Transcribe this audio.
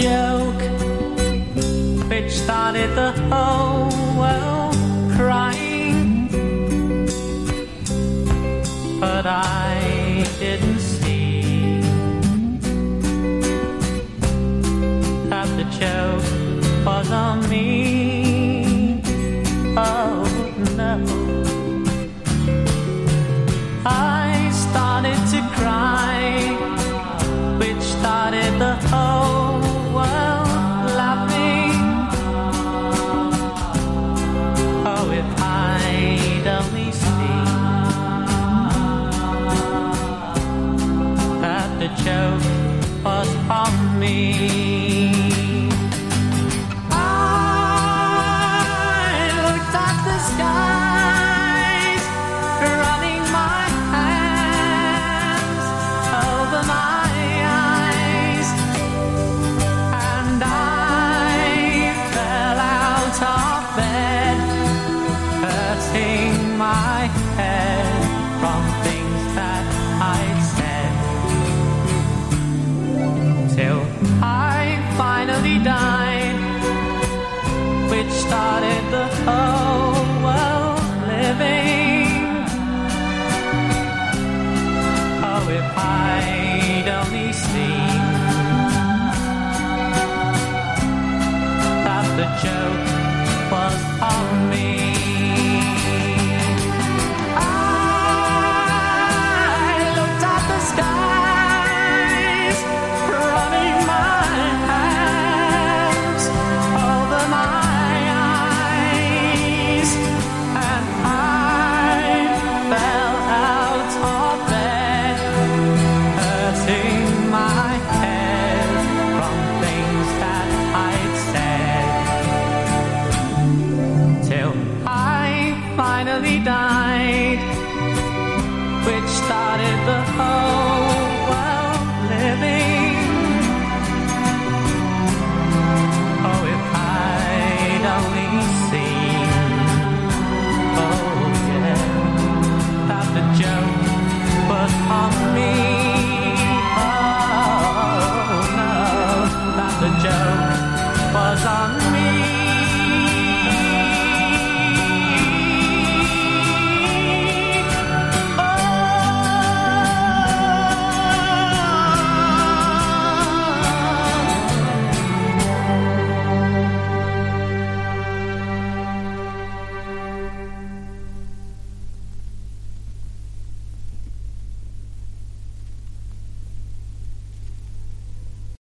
joke, which started the whole world crying. But I didn't my head from things that I'd said, till I finally died which started the whole finally died, which started the whole.